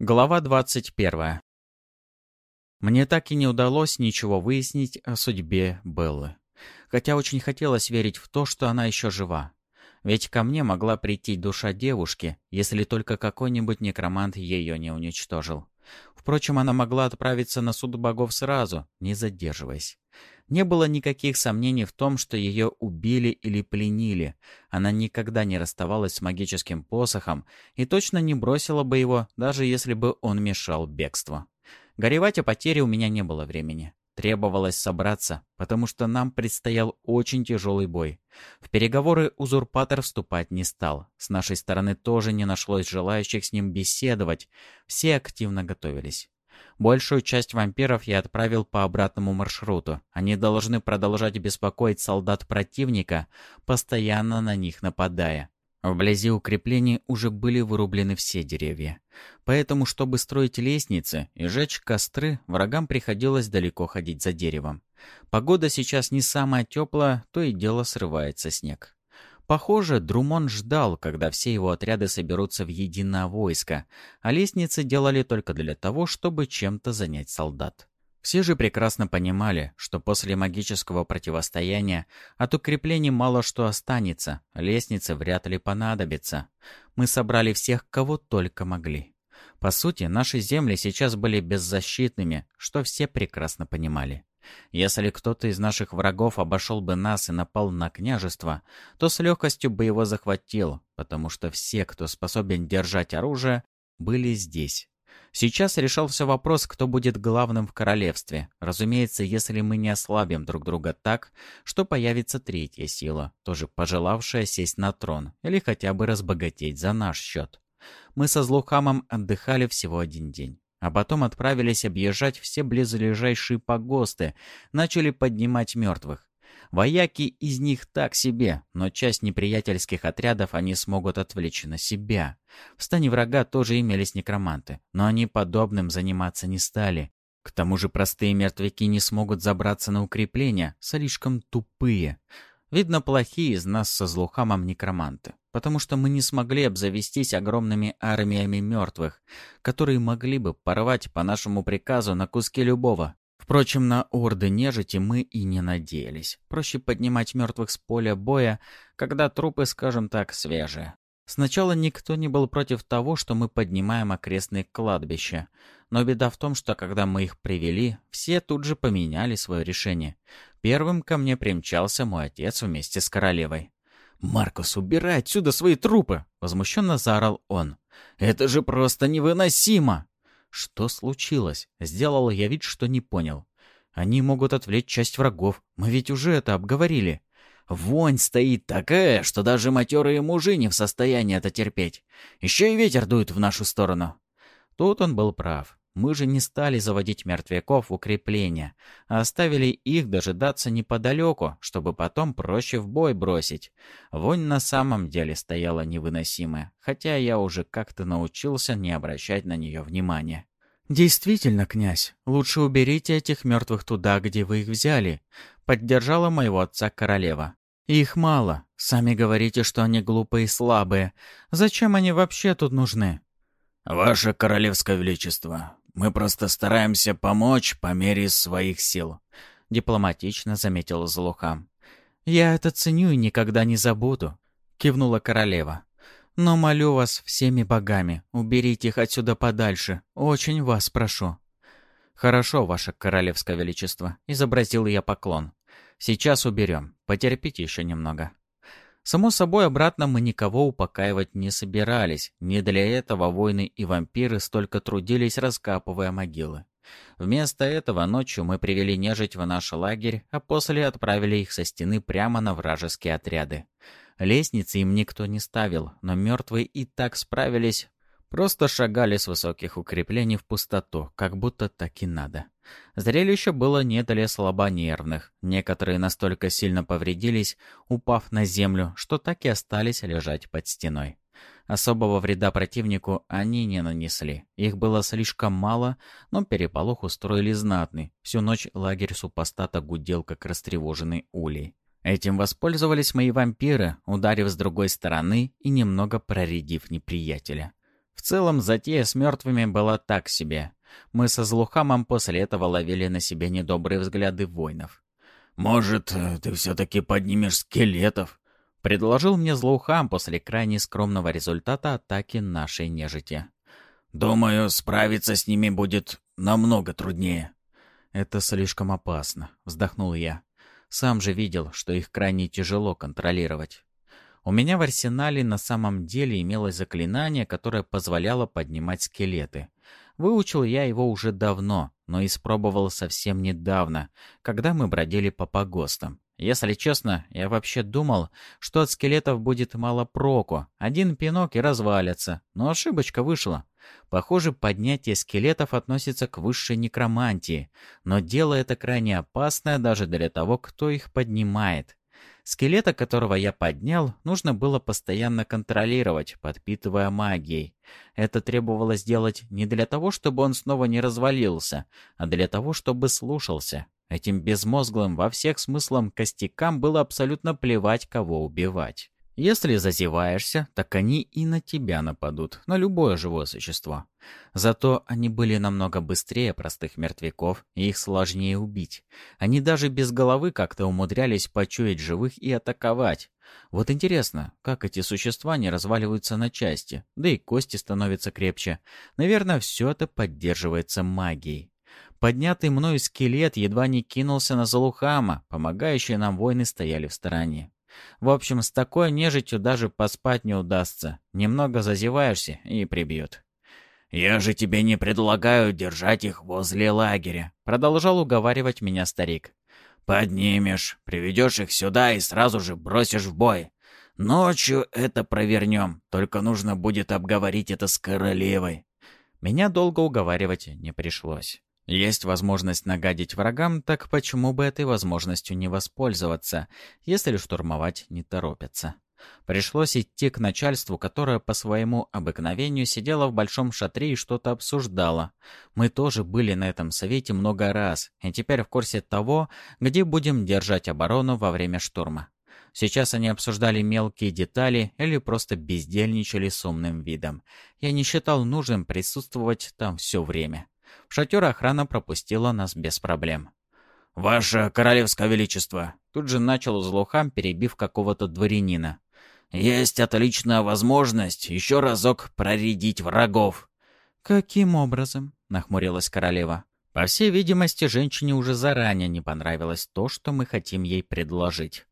Глава 21. Мне так и не удалось ничего выяснить о судьбе Беллы. Хотя очень хотелось верить в то, что она еще жива. Ведь ко мне могла прийти душа девушки, если только какой-нибудь некромант ее не уничтожил. Впрочем, она могла отправиться на суд богов сразу, не задерживаясь. Не было никаких сомнений в том, что ее убили или пленили. Она никогда не расставалась с магическим посохом и точно не бросила бы его, даже если бы он мешал бегству. Горевать о потере у меня не было времени. Требовалось собраться, потому что нам предстоял очень тяжелый бой. В переговоры узурпатор вступать не стал. С нашей стороны тоже не нашлось желающих с ним беседовать. Все активно готовились. Большую часть вампиров я отправил по обратному маршруту. Они должны продолжать беспокоить солдат противника, постоянно на них нападая. Вблизи укреплений уже были вырублены все деревья. Поэтому, чтобы строить лестницы и жечь костры, врагам приходилось далеко ходить за деревом. Погода сейчас не самая теплая, то и дело срывается снег. Похоже, Друмон ждал, когда все его отряды соберутся в единое войско, а лестницы делали только для того, чтобы чем-то занять солдат. Все же прекрасно понимали, что после магического противостояния от укреплений мало что останется, лестницы вряд ли понадобятся. Мы собрали всех, кого только могли. По сути, наши земли сейчас были беззащитными, что все прекрасно понимали. Если кто-то из наших врагов обошел бы нас и напал на княжество, то с легкостью бы его захватил, потому что все, кто способен держать оружие, были здесь. Сейчас решался вопрос, кто будет главным в королевстве. Разумеется, если мы не ослабим друг друга так, что появится третья сила, тоже пожелавшая сесть на трон или хотя бы разбогатеть за наш счет. Мы со Злухамом отдыхали всего один день. А потом отправились объезжать все близлежащие погосты, начали поднимать мертвых. Вояки из них так себе, но часть неприятельских отрядов они смогут отвлечь на себя. В стане врага тоже имелись некроманты, но они подобным заниматься не стали. К тому же простые мертвяки не смогут забраться на укрепления, слишком тупые. Видно, плохие из нас со Злухамом некроманты, потому что мы не смогли обзавестись огромными армиями мертвых, которые могли бы порвать по нашему приказу на куски любого. Впрочем, на орды нежити мы и не надеялись. Проще поднимать мертвых с поля боя, когда трупы, скажем так, свежие. Сначала никто не был против того, что мы поднимаем окрестные кладбища. Но беда в том, что когда мы их привели, все тут же поменяли свое решение. Первым ко мне примчался мой отец вместе с королевой. «Маркус, убирай отсюда свои трупы!» — возмущенно заорал он. «Это же просто невыносимо!» «Что случилось?» — сделал я вид, что не понял. «Они могут отвлечь часть врагов. Мы ведь уже это обговорили». Вонь стоит такая, что даже матерые мужи не в состоянии это терпеть. Еще и ветер дует в нашу сторону. Тут он был прав. Мы же не стали заводить мертвяков в укрепления, а оставили их дожидаться неподалеку, чтобы потом проще в бой бросить. Вонь на самом деле стояла невыносимая, хотя я уже как-то научился не обращать на нее внимания. «Действительно, князь, лучше уберите этих мертвых туда, где вы их взяли», — поддержала моего отца королева. «Их мало. Сами говорите, что они глупые и слабые. Зачем они вообще тут нужны?» «Ваше королевское величество, мы просто стараемся помочь по мере своих сил», — дипломатично заметил Злуха. «Я это ценю и никогда не забуду», — кивнула королева. «Но молю вас всеми богами, уберите их отсюда подальше. Очень вас прошу». «Хорошо, ваше королевское величество», — изобразил я поклон. «Сейчас уберем. Потерпите еще немного». Само собой, обратно мы никого упокаивать не собирались. Не для этого воины и вампиры столько трудились, раскапывая могилы. Вместо этого ночью мы привели нежить в наш лагерь, а после отправили их со стены прямо на вражеские отряды. Лестницы им никто не ставил, но мертвые и так справились, просто шагали с высоких укреплений в пустоту, как будто так и надо. Зрелище было не для слабонервных. Некоторые настолько сильно повредились, упав на землю, что так и остались лежать под стеной. Особого вреда противнику они не нанесли. Их было слишком мало, но переполох устроили знатный. Всю ночь лагерь супостата гудел, как растревоженный улей. Этим воспользовались мои вампиры, ударив с другой стороны и немного проредив неприятеля. В целом, затея с мертвыми была так себе. Мы со Злухамом после этого ловили на себе недобрые взгляды воинов. «Может, ты все-таки поднимешь скелетов?» — предложил мне Злухам после крайне скромного результата атаки нашей нежити. «Думаю, справиться с ними будет намного труднее». «Это слишком опасно», — вздохнул я. «Сам же видел, что их крайне тяжело контролировать». У меня в арсенале на самом деле имелось заклинание, которое позволяло поднимать скелеты. Выучил я его уже давно, но испробовал совсем недавно, когда мы бродили по погостам. Если честно, я вообще думал, что от скелетов будет мало проку. Один пинок и развалится. Но ошибочка вышла. Похоже, поднятие скелетов относится к высшей некромантии. Но дело это крайне опасное даже для того, кто их поднимает. Скелета, которого я поднял, нужно было постоянно контролировать, подпитывая магией. Это требовалось делать не для того, чтобы он снова не развалился, а для того, чтобы слушался. Этим безмозглым во всех смыслах костякам было абсолютно плевать, кого убивать. Если зазеваешься, так они и на тебя нападут, на любое живое существо. Зато они были намного быстрее простых мертвяков, и их сложнее убить. Они даже без головы как-то умудрялись почуять живых и атаковать. Вот интересно, как эти существа не разваливаются на части, да и кости становятся крепче. Наверное, все это поддерживается магией. Поднятый мною скелет едва не кинулся на Залухама, помогающие нам воины стояли в стороне. В общем, с такой нежитью даже поспать не удастся. Немного зазеваешься и прибьют. «Я же тебе не предлагаю держать их возле лагеря», — продолжал уговаривать меня старик. «Поднимешь, приведешь их сюда и сразу же бросишь в бой. Ночью это провернем, только нужно будет обговорить это с королевой». Меня долго уговаривать не пришлось. Есть возможность нагадить врагам, так почему бы этой возможностью не воспользоваться, если штурмовать не торопятся? Пришлось идти к начальству, которое по своему обыкновению сидело в большом шатре и что-то обсуждало. Мы тоже были на этом совете много раз, и теперь в курсе того, где будем держать оборону во время штурма. Сейчас они обсуждали мелкие детали или просто бездельничали с умным видом. Я не считал нужным присутствовать там все время. В шатер охрана пропустила нас без проблем. «Ваше королевское величество!» Тут же начал злухам, перебив какого-то дворянина. «Есть отличная возможность еще разок проредить врагов». «Каким образом?» — нахмурилась королева. По всей видимости, женщине уже заранее не понравилось то, что мы хотим ей предложить.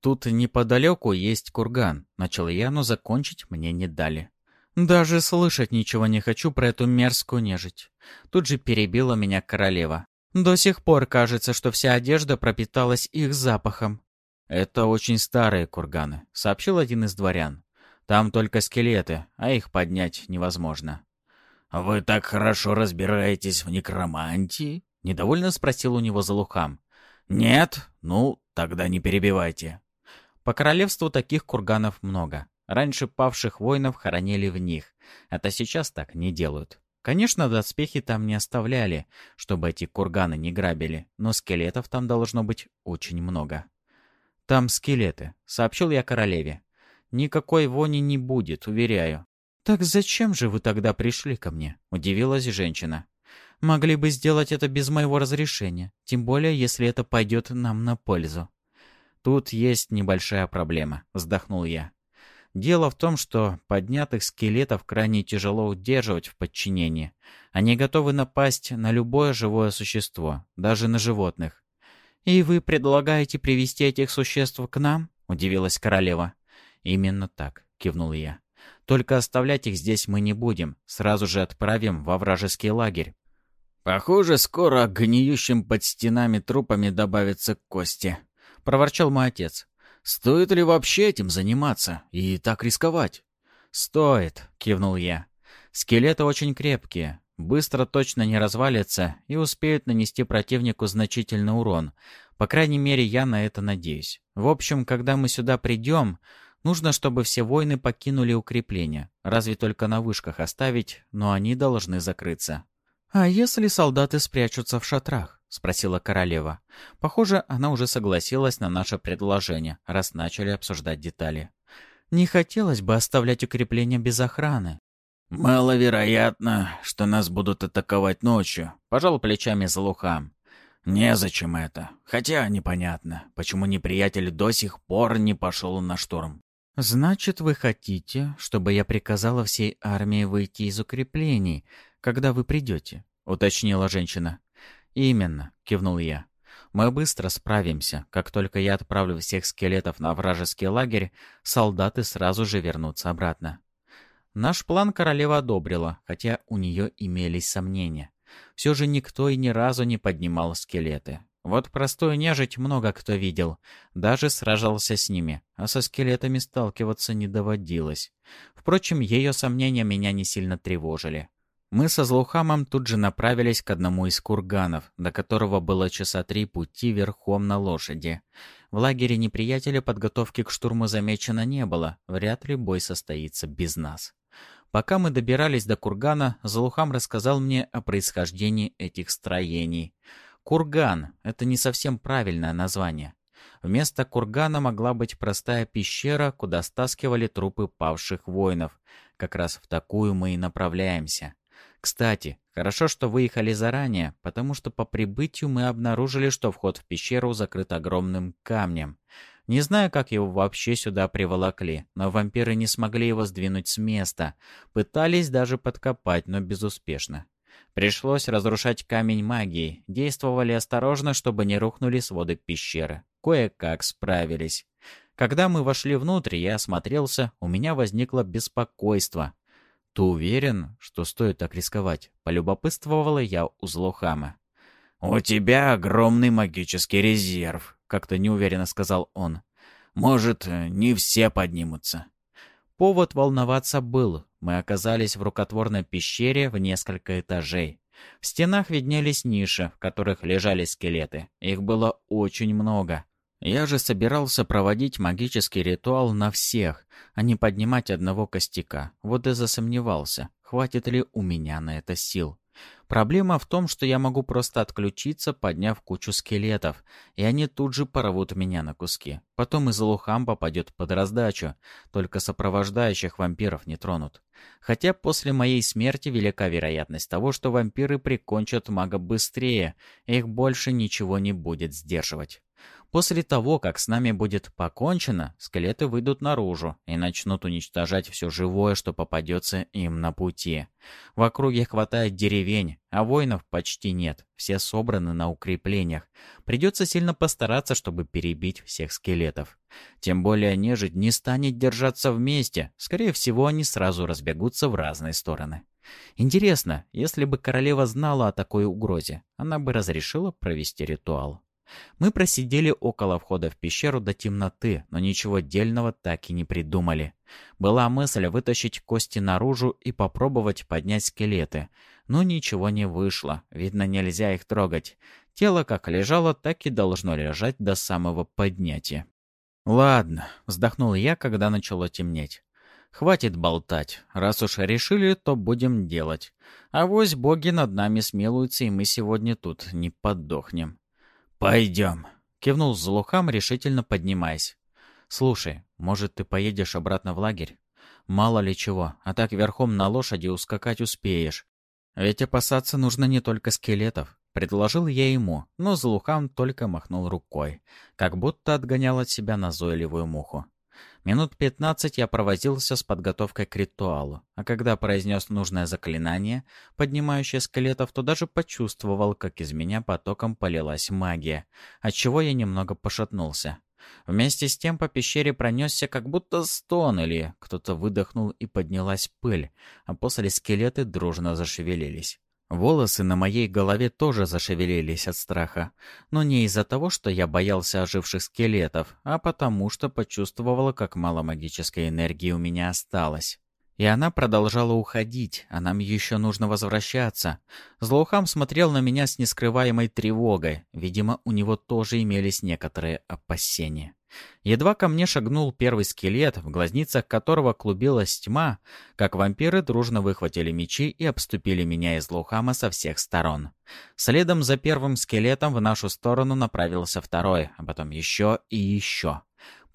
«Тут неподалеку есть курган», — начал я, но закончить мне не дали. «Даже слышать ничего не хочу про эту мерзкую нежить». Тут же перебила меня королева. «До сих пор кажется, что вся одежда пропиталась их запахом». «Это очень старые курганы», — сообщил один из дворян. «Там только скелеты, а их поднять невозможно». «Вы так хорошо разбираетесь в некромантии?» — недовольно спросил у него Залухам. «Нет? Ну, тогда не перебивайте». По королевству таких курганов много. Раньше павших воинов хоронили в них. Это сейчас так не делают. Конечно, доспехи там не оставляли, чтобы эти курганы не грабили, но скелетов там должно быть очень много. «Там скелеты», — сообщил я королеве. «Никакой вони не будет, уверяю». «Так зачем же вы тогда пришли ко мне?» — удивилась женщина. «Могли бы сделать это без моего разрешения, тем более, если это пойдет нам на пользу». «Тут есть небольшая проблема», — вздохнул я. Дело в том, что поднятых скелетов крайне тяжело удерживать в подчинении. Они готовы напасть на любое живое существо, даже на животных. «И вы предлагаете привести этих существ к нам?» — удивилась королева. «Именно так», — кивнул я. «Только оставлять их здесь мы не будем. Сразу же отправим во вражеский лагерь». «Похоже, скоро гниющим под стенами трупами добавятся кости», — проворчал мой отец. Стоит ли вообще этим заниматься и так рисковать? «Стоит», — кивнул я. «Скелеты очень крепкие, быстро точно не развалятся и успеют нанести противнику значительный урон. По крайней мере, я на это надеюсь. В общем, когда мы сюда придем, нужно, чтобы все воины покинули укрепления. Разве только на вышках оставить, но они должны закрыться». «А если солдаты спрячутся в шатрах?» — спросила королева. Похоже, она уже согласилась на наше предложение, раз начали обсуждать детали. «Не хотелось бы оставлять укрепления без охраны». «Маловероятно, что нас будут атаковать ночью», — пожал плечами Залухам. «Незачем это. Хотя непонятно, почему неприятель до сих пор не пошел на штурм». «Значит, вы хотите, чтобы я приказала всей армии выйти из укреплений, когда вы придете?» — уточнила женщина. «Именно», — кивнул я. «Мы быстро справимся. Как только я отправлю всех скелетов на вражеский лагерь, солдаты сразу же вернутся обратно». Наш план королева одобрила, хотя у нее имелись сомнения. Все же никто и ни разу не поднимал скелеты. Вот простую нежить много кто видел, даже сражался с ними, а со скелетами сталкиваться не доводилось. Впрочем, ее сомнения меня не сильно тревожили. Мы со Злухамом тут же направились к одному из курганов, до которого было часа три пути верхом на лошади. В лагере неприятеля подготовки к штурму замечено не было, вряд ли бой состоится без нас. Пока мы добирались до кургана, Залухам рассказал мне о происхождении этих строений. Курган — это не совсем правильное название. Вместо кургана могла быть простая пещера, куда стаскивали трупы павших воинов. Как раз в такую мы и направляемся. Кстати, хорошо, что выехали заранее, потому что по прибытию мы обнаружили, что вход в пещеру закрыт огромным камнем. Не знаю, как его вообще сюда приволокли, но вампиры не смогли его сдвинуть с места. Пытались даже подкопать, но безуспешно. Пришлось разрушать камень магии. Действовали осторожно, чтобы не рухнули своды пещеры. Кое-как справились. Когда мы вошли внутрь, я осмотрелся, у меня возникло беспокойство. «Ты уверен, что стоит так рисковать?» — полюбопытствовала я у Злохама. «У тебя огромный магический резерв», — как-то неуверенно сказал он. «Может, не все поднимутся». Повод волноваться был. Мы оказались в рукотворной пещере в несколько этажей. В стенах виднелись ниши, в которых лежали скелеты. Их было очень много. Я же собирался проводить магический ритуал на всех, а не поднимать одного костяка. Вот и засомневался, хватит ли у меня на это сил. Проблема в том, что я могу просто отключиться, подняв кучу скелетов, и они тут же порвут меня на куски. Потом и Залухам попадет под раздачу, только сопровождающих вампиров не тронут. Хотя после моей смерти велика вероятность того, что вампиры прикончат мага быстрее, их больше ничего не будет сдерживать. После того, как с нами будет покончено, скелеты выйдут наружу и начнут уничтожать все живое, что попадется им на пути. В округе хватает деревень, а воинов почти нет, все собраны на укреплениях. Придется сильно постараться, чтобы перебить всех скелетов. Тем более нежить не станет держаться вместе, скорее всего они сразу разбегутся в разные стороны. Интересно, если бы королева знала о такой угрозе, она бы разрешила провести ритуал. Мы просидели около входа в пещеру до темноты, но ничего дельного так и не придумали. Была мысль вытащить кости наружу и попробовать поднять скелеты, но ничего не вышло, видно, нельзя их трогать. Тело как лежало, так и должно лежать до самого поднятия. «Ладно», — вздохнул я, когда начало темнеть. «Хватит болтать. Раз уж решили, то будем делать. А вось боги над нами смилуются, и мы сегодня тут не подохнем». «Пойдем», — кивнул Злухам, решительно поднимаясь. «Слушай, может, ты поедешь обратно в лагерь? Мало ли чего, а так верхом на лошади ускакать успеешь. Ведь опасаться нужно не только скелетов». Предложил я ему, но Злухам только махнул рукой, как будто отгонял от себя назойливую муху. Минут пятнадцать я провозился с подготовкой к ритуалу, а когда произнес нужное заклинание, поднимающее скелетов, то даже почувствовал, как из меня потоком полилась магия, отчего я немного пошатнулся. Вместе с тем по пещере пронесся как будто стон или кто-то выдохнул и поднялась пыль, а после скелеты дружно зашевелились. Волосы на моей голове тоже зашевелились от страха, но не из-за того, что я боялся оживших скелетов, а потому что почувствовала, как мало магической энергии у меня осталось. И она продолжала уходить, а нам еще нужно возвращаться. Злоухам смотрел на меня с нескрываемой тревогой. Видимо, у него тоже имелись некоторые опасения. Едва ко мне шагнул первый скелет, в глазницах которого клубилась тьма, как вампиры дружно выхватили мечи и обступили меня из Лухама со всех сторон. Следом за первым скелетом в нашу сторону направился второй, а потом еще и еще.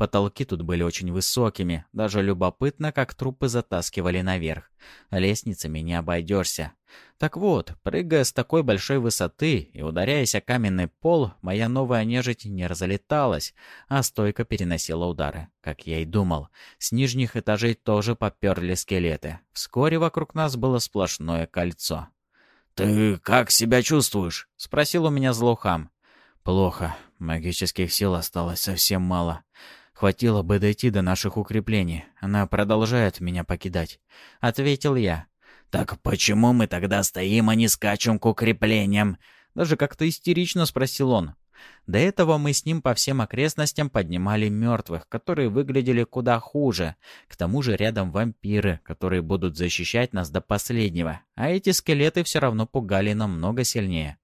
Потолки тут были очень высокими, даже любопытно, как трупы затаскивали наверх. Лестницами не обойдешься. Так вот, прыгая с такой большой высоты и ударяясь о каменный пол, моя новая нежить не разлеталась, а стойко переносила удары. Как я и думал, с нижних этажей тоже поперли скелеты. Вскоре вокруг нас было сплошное кольцо. «Ты как себя чувствуешь?» — спросил у меня злоухам. «Плохо. Магических сил осталось совсем мало. Хватило бы дойти до наших укреплений. Она продолжает меня покидать», — ответил я. «Так почему мы тогда стоим, а не скачем к укреплениям?» Даже как-то истерично спросил он. До этого мы с ним по всем окрестностям поднимали мертвых, которые выглядели куда хуже. К тому же рядом вампиры, которые будут защищать нас до последнего. А эти скелеты все равно пугали намного сильнее.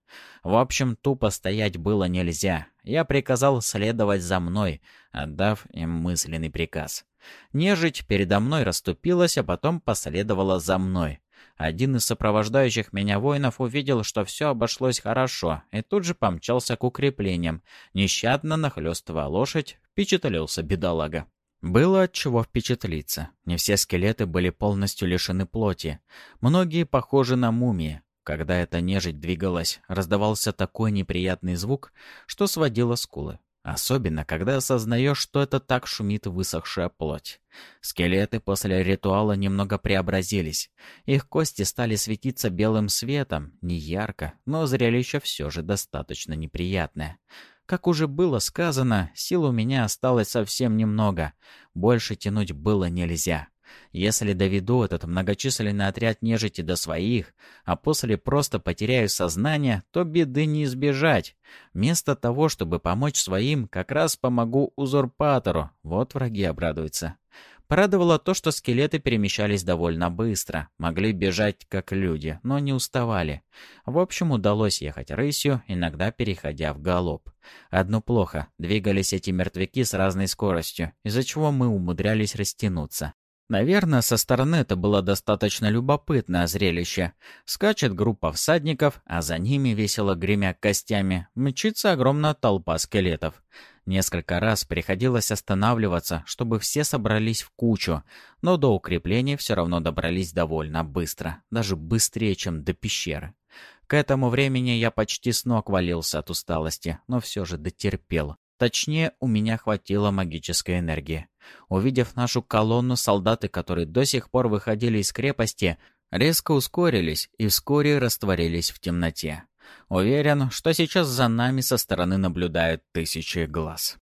В общем, тупо стоять было нельзя. Я приказал следовать за мной, отдав им мысленный приказ. Нежить передо мной расступилась, а потом последовала за мной. Один из сопровождающих меня воинов увидел, что все обошлось хорошо, и тут же помчался к укреплениям. Нещадно нахлёстывая лошадь, впечатлился бедолага. Было от чего впечатлиться. Не все скелеты были полностью лишены плоти. Многие похожи на мумии. Когда эта нежить двигалась, раздавался такой неприятный звук, что сводило скулы. Особенно, когда осознаешь, что это так шумит высохшая плоть. Скелеты после ритуала немного преобразились. Их кости стали светиться белым светом, не ярко, но зрелище все же достаточно неприятное. Как уже было сказано, сил у меня осталось совсем немного. Больше тянуть было нельзя. Если доведу этот многочисленный отряд нежити до своих, а после просто потеряю сознание, то беды не избежать. Вместо того, чтобы помочь своим, как раз помогу узурпатору. Вот враги обрадуются. Порадовало то, что скелеты перемещались довольно быстро, могли бежать как люди, но не уставали. В общем, удалось ехать рысью, иногда переходя в галоп. Одно плохо, двигались эти мертвяки с разной скоростью, из-за чего мы умудрялись растянуться. Наверное, со стороны это было достаточно любопытное зрелище. Скачет группа всадников, а за ними, весело гремя костями, мчится огромная толпа скелетов. Несколько раз приходилось останавливаться, чтобы все собрались в кучу, но до укрепления все равно добрались довольно быстро, даже быстрее, чем до пещеры. К этому времени я почти с ног валился от усталости, но все же дотерпел. Точнее, у меня хватило магической энергии. Увидев нашу колонну, солдаты, которые до сих пор выходили из крепости, резко ускорились и вскоре растворились в темноте. Уверен, что сейчас за нами со стороны наблюдают тысячи глаз.